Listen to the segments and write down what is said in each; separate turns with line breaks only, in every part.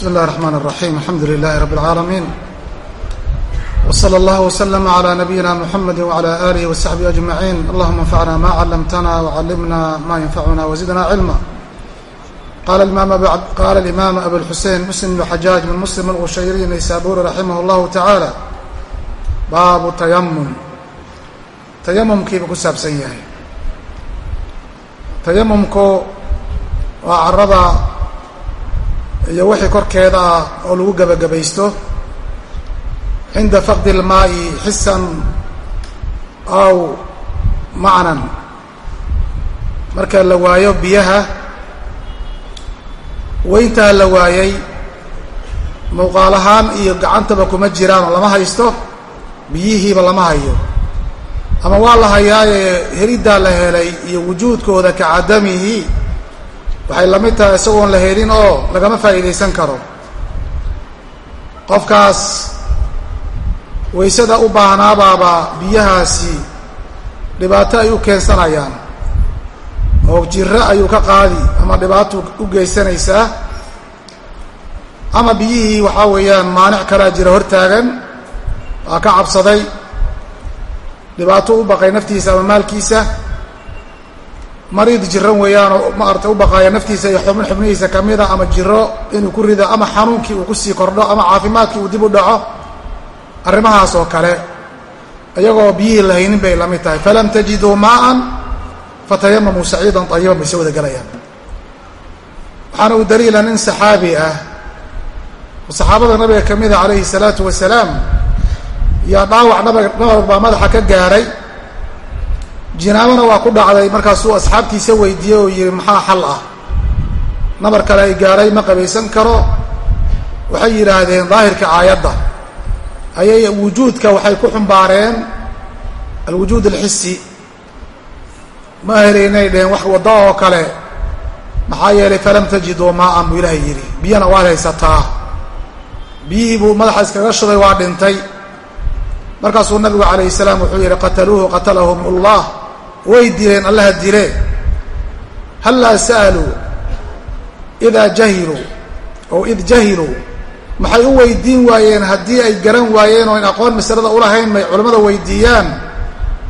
بسم الله الرحمن الرحيم الحمد لله رب العالمين وصلى الله وسلم على نبينا محمد وعلى آله وصحبه أجمعين اللهم انفعنا ما علمتنا وعلمنا ما ينفعنا وزدنا علما قال الإمام, قال الإمام أبو الحسين مسلم بن حجاج بن مسلم الغشيري نيسابوري رحمه الله تعالى baabu tayamum tayamumkiiba ku saabsan yahay tayamumku waa carada iyo wixii korkeeda ah oo lagu gebagabaysto cinda faqdi ilmaa'i xisan aw macnan. Marka la waayo biyaha weyntaa la waayay muuqaal ahaan iyo gacantaba kuma jiraan oo lama haysto biyihiiba lama hayo. Ama waa la hayaaye heliddaa la helay iyo wujuudkooda ka cadamihi waxay la mid tahay isagoon la helin oo lagama faa'iidaysan karo. Qofkaas waysada u baahnaabaaba biyahaasi dhibaato ay u keensanayaan. Oo jiro ayuu ka qaadi ama dhibaato u geysanaysaa. Ama biyihii waxaa weeyaan maanic kalaa jira hortaagan waa ka cabsaday. Dhibaato u baqay naftiisa ama maalkiisa mariid jiran weeyaan oo maarata u baqaaya naftiisa iyo xubin xubnihiisa kamida ama jiro inuu ku rido ama xanuunkii uu ku sii kordho ama caafimaadkii uu dib u dhaco arrimahaas oo kale. Iyagoo biyihii la haynin bay la mid tahay. Falam tajiduu maaan fatayamamuu saciidan ayiban bay soo wada gelayaan waxaana uu daliila nin saxaabi ah oo saxaabada nabiga ka mida calayhi salaatu wasalaam yaa dhaawac nabag baa madaxa ka gaaray jinaabana waa ku dhacday. Markaasuu asxaabtiisa weydiiyey oo yihi maxaa xal ah? Nabar kale ay gaaray ma qabaysan karo. Waxay yidhaahdeen daahirka aayadda. Ayay wujuudka waxay ku xumbaareen alwujuud alxisi ma helaynay dheheen wax wadda oo kale. Maxaa yeelay falam tajiduu maaan buu ilaahay yidhi. Biyana waad haysataa. Biyihii buu madaxa iskaga shuday waa dhintay. Markaasuu nabigu calayh salaam wuxuu yidhi qataluuhu qatalahum ullah way dileen allaha dile hallaa sa'aluu idaa jahiluu ow id jahiluu maxay u weydiin waayeen haddii ay garan waayeen oo in aqoon masalada ulahayn may culimmada weydiiyaan?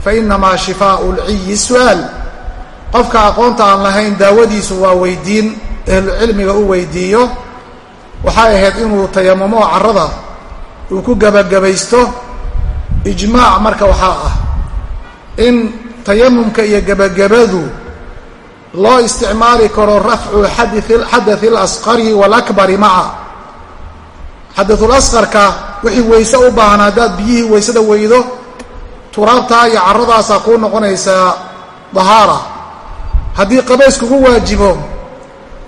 Fa inamaa shifaau lciyi su'aal. Qofka aqoonta aan lahayn daawadiisu waa weydiin ahlucilmiga u weydiiyo. Waxay ahayd inuu tayamumo carrada uu ku gebagabaysto ijmaac marka waxaa ah in tayamumka iyo gebagabadu loo isticmaali karo rafcu xadathi اlasqari walakbari maca. Xadaثulasqarka wixii weyse u baahan haddaad biyihii weysada weydo turaabtaa iyo caradaasaa kuu noqonaysaa dahaara. Haddii qabays kugu waajibo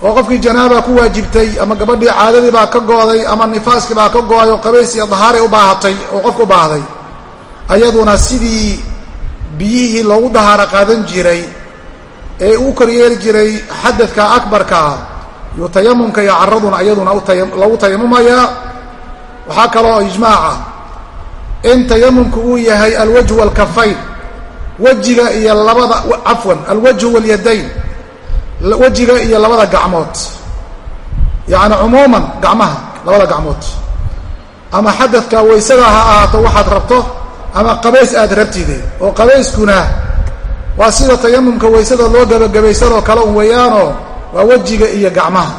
oo qofkii janaaba ku waajibtay ama gabadhii caadadii baa ka go'day ama nifaaskii baa ka go'ay oo qabays iyo dahaaray u baahatay oo qofka u baahday ayaduna sidii biyihii loogu dahaaro qaadan jiray ee uu koryeeli jiray xadadka akbarkaa iyo tayamumka iyo carraduna iyaduna loogu tayamumayaa waxaa kaloo ijmaaca in tayamumku uu yahay alwajhu walkafayn wejiga iyo labada cafwan alwajhu walyadayn wejiga iyo labada gacmood. Yacni cumuuman gacmaha labada gacmood. Ama xadadka waysada ha ahaato waxaad rabto ama qabays aad rabtide oo qabayskuna waa sida tayamumka waysada loo gebagabaysanoo kale un weeyaanoo waa wejiga iyo gacmaha.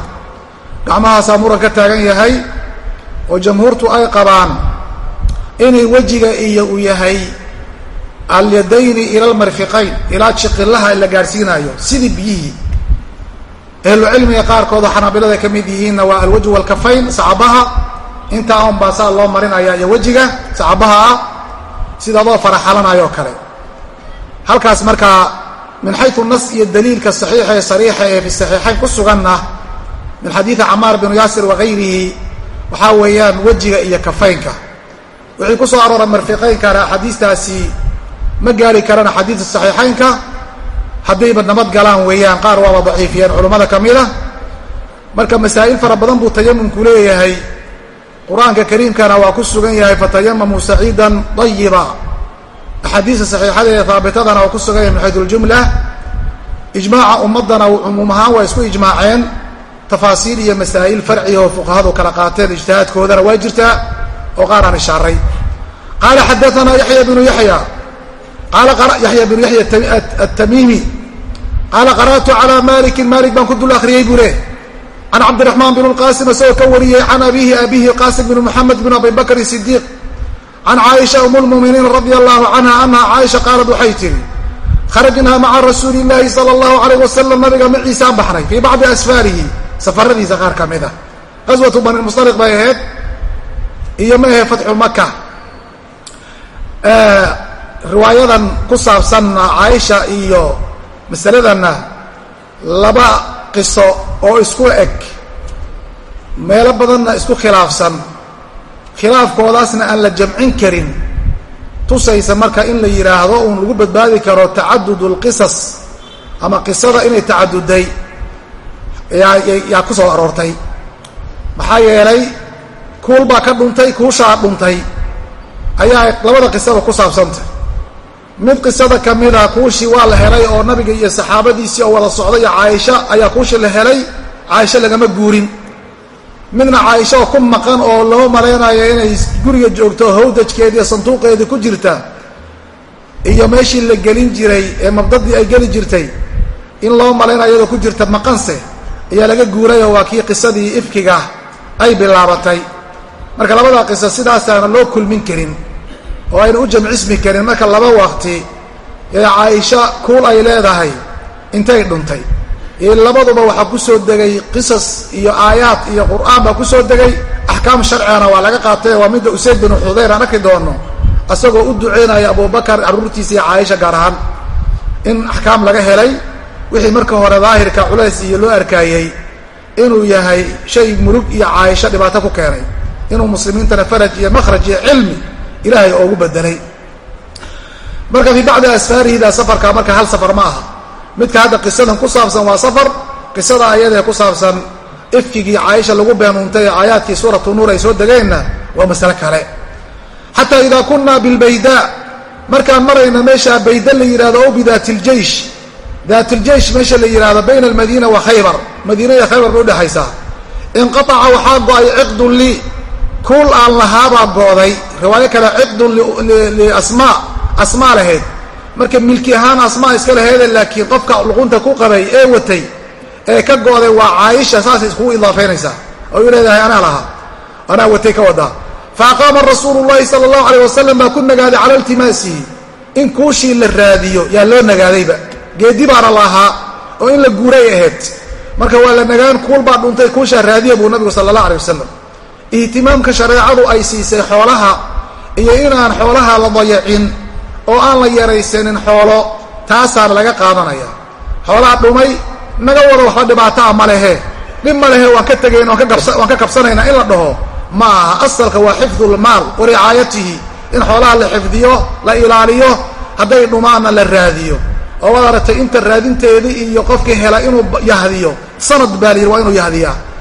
Gacmahaasaa muran ka taagan yahay oo jamhuurtu ay qabaan inay wejiga iyo uu yahay alyadayni ila almarfiqayn ilaa jiqilaha la gaadhsiinaayo sidii biyihii. Ahlucilmiga qaarkoodoo xanaabilada ka mid yihiinna waa alwajhu walkafayn sacabaha intaa un baa saa loo marinaya iyo wejiga sacabaha ah sida adoo faraxalanayoo kale. Halkaas markaa min xayu nas iyo daliilka saxiixa ee sariixa ee fi saxiixayn ku suganna min xadiidi camaar binu yaasir wakayrihi waxaa weeyaan wejiga iyo kafaynka wixii ku soo aroora marfiqaynkana axaadiistaasi ma gaari karaan axaadiista saxiixaynka. Haddayba nabad galaan weeyaan qaar waaba daciifiyeen culummada ka mid a marka masaa'il fara badan buu tayamumku leeyahay qur'aanka kariimkana waa ku sugan yahay fatayamamuu saciidan dayiba axaadiista saxiixada ee haabitadana waa ku sugan yahay min xayu ljumla ijmaaca ummaddana cumuum ahaan waa isku ijmaaceen. Tafaasiil iyo masaa'il farciga oo fuqahadu kala qaateen ijtihaadkoodana waa jirtaa oo qaar aan ishaaray. Qaala xadaanaa yaxya bnu yaya qaala yaxya bnu yaxya atamiimi qaala qara'tu calaa malikin malik baan ku dul akhriyey buu leh can cabdiraxmaan bn lqaasim isagoo ka wariyey can abihi abihi qaasim bn moxamed bn abi bakr sidiiq can caaisha um lmuminiin radia allahu canha anaha caaisha qaalad waxay tihi kharajnaa maca rasuuli llaahi sala allahu alayh wasalam nabiga maciisaan baxnay fii bacdi asfaarihi safaradiisa qaar ka mid a qaswatu bani musaliq bay ahayd iyo ma ahe fatxu riwaayadan ku saabsanna caaisha iyo masaladanna laba qiso oo isku eg. Meelo badanna isku khilaafsan. Khilaafkoodaasna aan la jamcin karin. Tusaysa marka in la yidhaahdo uun lagu badbaadi karo tacadud lqisas ama qisada inay tacaduday yaa ku soo aroortay. Maxaa yeelay kuul baa ka dhuntay kuushaa dhuntay. Ayaa labada qisaba ku saabsantay mid qisada ka mida kuushii waa la helay oo nabiga iyo saxaabadiisii oo wada socday iyo caaisha ayaa kuushii la helay caaisho lagama guurin. Midna caaisha oo ku maqan oo loo malaynayo inay guriga joogto hawdajkeedii iyo sanduuqeedii ku jirta iyo meeshii la gelin jiray ee mabdadii ay geli jirtay in loo malaynayo iyadoo ku jirta maqanse ayaa laga guurayoo waa kii qisadii ifkiga ay bilaabatay. Marka labadaa qiso sidaasaana loo kulmin karin oo ayna u jamcismi karin marka laba waqti ee caaisha kuul ay leedahay intay dhuntay. Labaduba waxaa ku soo degay qisas iyo aayaad iyo qur'aan baa ku soo degay. Axkaam sharcigana waa laga qaatay waa midda usayd binu xudayr aan arki doono isagoo u duceynaya abubakar carruurtiisa iyo caaisha gaar ahaan in axkaam laga helay. Wixii marka hore daahirka culays iyo loo arkaayey inuu yahay shay mulug iyo caaisho dhibaato ku keenay. Inuu muslimiintana faraj iyo makhraj iyo cilmi ilaahay oogu bedelay. Marka fii bacdi asfaarihida safarka marka hal safar ma aha. Midka hadda qisadan ku saabsan waa safar qisada ayadee ku saabsan ifkigii caaisha lagu beenuuntay ee aayaadkii suuratu nuur ay soo degeenna waa masale kale. Xataa idaa kunaa bilbayda markaan marayna meesha bayda la yidhahdo o bidaati ljeish daatiljeish meesha la yidhahdo bayna almadiina wa khaybar. Madiina iyo khaybar bay udhexaysaa inqaaca waxaa go'ay ciqdun lii kuul aan lahaabaa gooday riwaayo kale ciqdun liasmaa asmaa lahayd. Marka milki ahaan asmaa iska laheede laakiin qofka luqunta ku qabay ee watay ee ka gooday waa caaisha saasay iskugu idaafaynaysaa oo u leedahay anaa lahaa anaa watay ka wadaa. Fa aqaama rasuulu llahi sala allahu alayh wasalam baa ku nagaaday cala iltimaasihi in kuushii la raadiyo yaa loo nagaadayba. Geedi baana la ahaa oo in la guuray ahayd. Marka waa la nagaan kuul baa dhuntay kuushaa raadiya buu nabigu sala allah alay wasalam ihtimaamka shareecadu ay siisay xoolaha iyo inaan xoolaha la dayacin oo aan la yaraysanin xoolo taasaana laga qaadanaya. Xoolaha dhumay naga wada waxba dhibaataa ma lehe. Dhib ma lehe waan ka tegayn waan ka kabsanaynaa in la dhaho. Ma aha asalka waa xifdulmaal wa ricaayatihi in xoolaha la xifdiyo la ilaaliyo hadday dhumaanna la raadiyo. Oo waad aragtay inta raadinteedii iyo qofkii hela inuu yahdiyo. Sanad baa la yidhi waa inuu yahdiyaa